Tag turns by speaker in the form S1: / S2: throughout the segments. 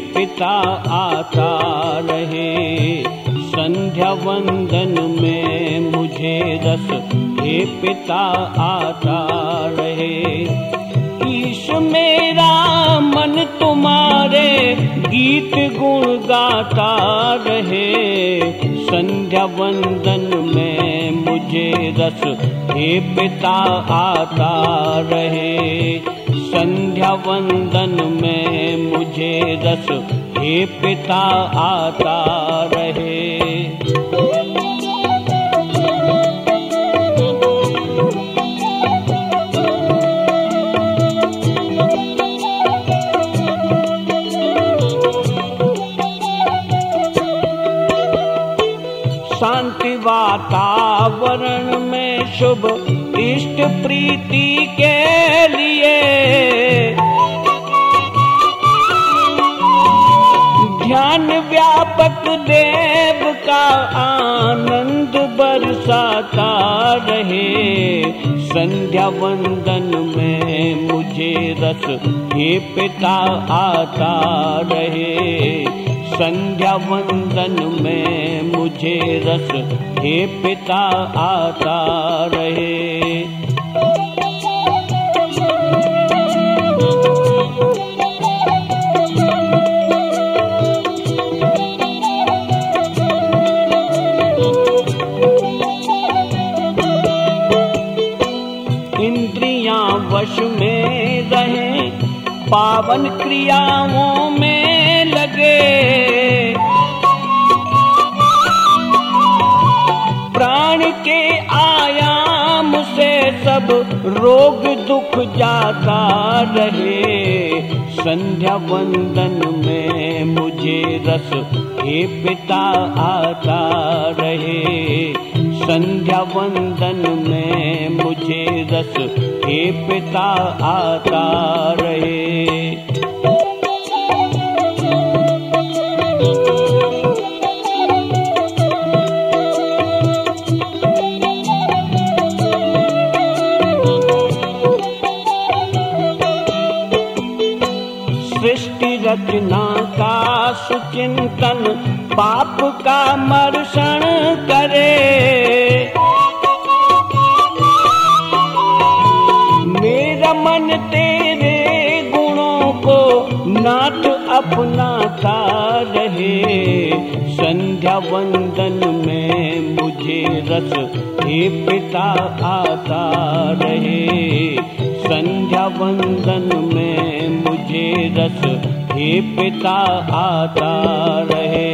S1: पिता आता रहे। संध्या वंदन में मुझे रस। हे पिता आता रहे। ईश मेरा मन तुम्हारे गीत गुण गाता रहे। संध्या वंदन में मुझे रस। हे पिता आता रहे। संध्या वंदन में मुझे रस हे पिता आता रहे। शांति वातावरण में शुभ इष्ट प्रीति के लिए व्यापक देव का आनंद बरसाता रहे। संध्या वंदन में मुझे रस हे पिता आता रहे। संध्या वंदन में मुझे रस हे पिता आता रहे। वश में रहे, पावन क्रियाओं में लगे। प्राण के आयाम से सब रोग दुख जाता रहे। संध्या वंदन में मुझे रस हे पिता आता रहे। संध्या वंदन में मुझे रस हे पिता आता रहे। सृष्टि रचना का सुचिंतन पाप का मर्षण मन तेरे गुणों को नाथ अपनाता रहे। संध्या वंदन में मुझे रस हे पिता आता रहे। संध्या वंदन में मुझे रस हे पिता आता रहे।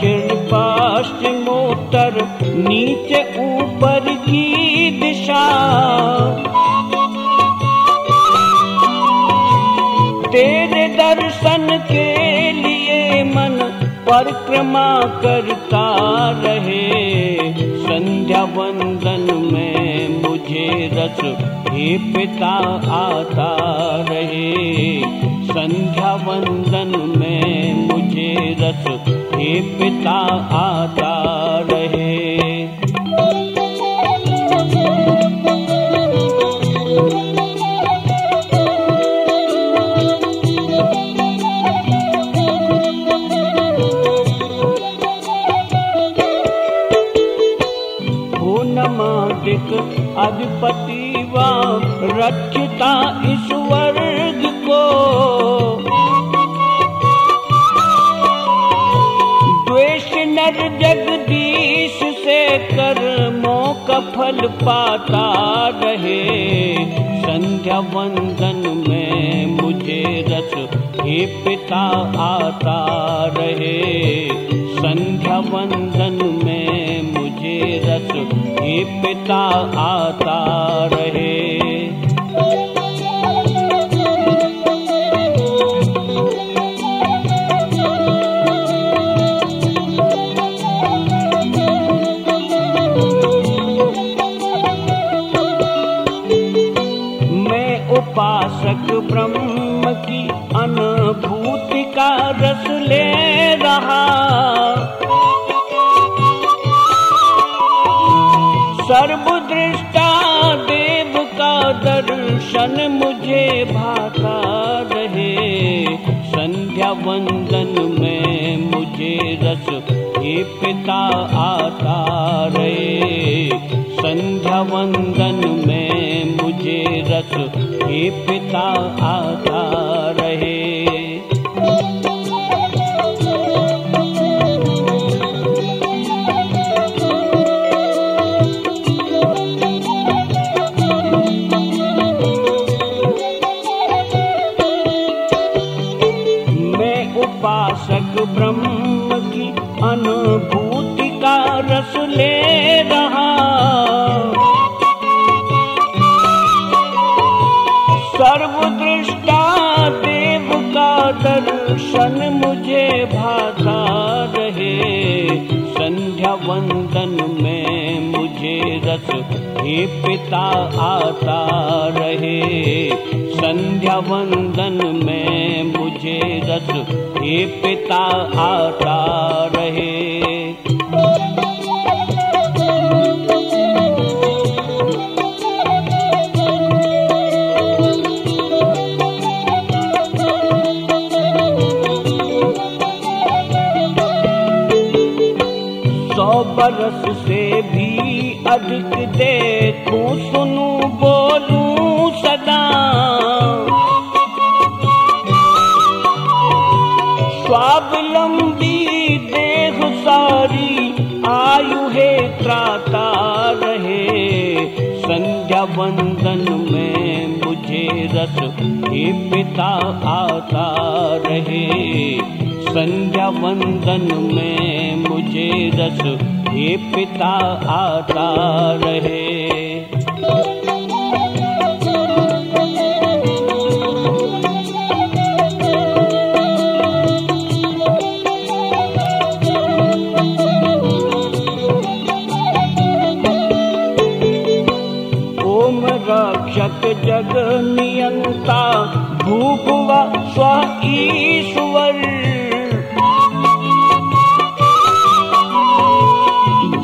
S1: दक्षिण पश्चिमोत्तर नीचे ऊपर की दिशा। तेरे दर्शन के लिए मन परिक्रमा करता रहे। संध्या वंदन में मुझे रस हे पिता आता रहे। संध्या वंदन में मुझे रस पिता आता कर्मों का फल पाता रहे। संध्या वंदन में मुझे रस हे पिता आता रहे। संध्या वंदन में मुझे रस हे पिता आता रहे। सर्वदृष्टा देव का दर्शन मुझे भाता रहे। संध्या वंदन में मुझे रस हे पिता आता रहे। संध्या वंदन में मुझे रस हे पिता आता रहे। उपासक ब्रह्म की अनुभूति का रस ले रहा। सर्वदृष्टा देव का दर्शन मुझे भाता रहे। संध्या वंदन में मुझे रस हे पिता आता रहे। संध्या वंदन में मुझे रस हे पिता आता रहे। बरस से भी अधिक देखूँ सुनूं बोलूँ सदा। स्वावलंबी देह सारी आयु है त्राता रहे। संध्या वंदन में मुझे रस हे पिता आता रहे। संध्या वंदन में मुझे रस हे पिता आता रहे। भूभुव स्व ईश्वर।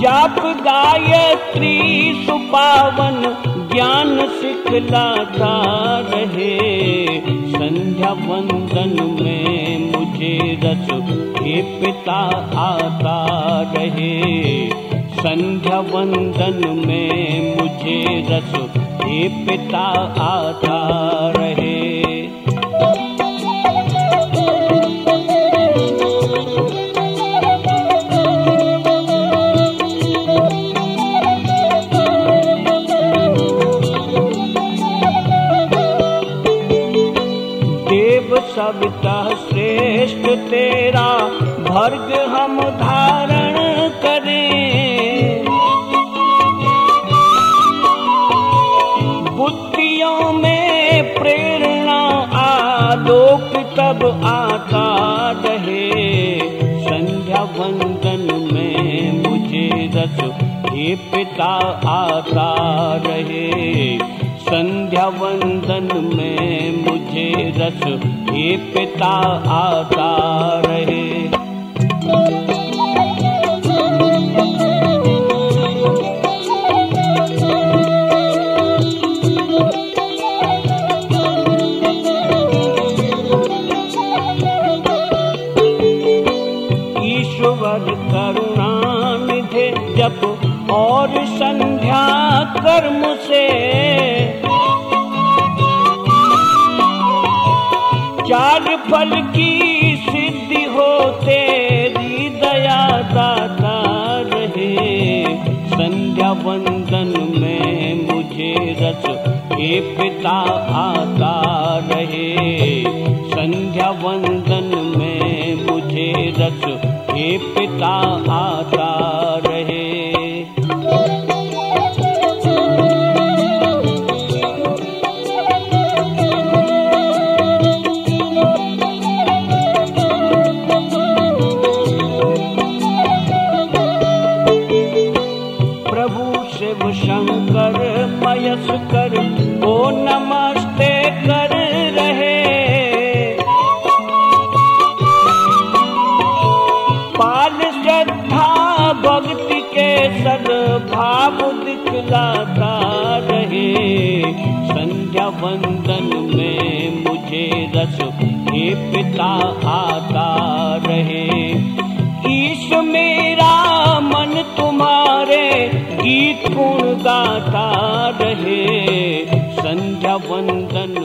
S1: जाप गायत्री सुपावन, ज्ञान सिखलाता रहे। संध्या वंदन में मुझे रस, हे पिता आता रहे। संध्या वंदन में मुझे रस, हे पिता आता रहे श्रेष्ठ तेरा भर्ग हम धारण करें। बुद्धियों में प्रेरणा आलोक तब आता रहे। संध्या वंदन में मुझे रस, हे पिता आता रहे। संध्या वंदन में मुझे रस हे पिता आता रहे चार फल की सिद्धि हो तेरी दया दाता रहे। संध्या वंदन में मुझे रस के पिता आता रहे। संध्या वंदन में मुझे रस के पिता आता शिव शंकर मयस कर, ओ नमस्ते कर रहे। पाल श्रद्धा भक्ति के सद्भाव दिखलाता रहे। संध्या वंदन में मुझे रस, हे पिता आता गीत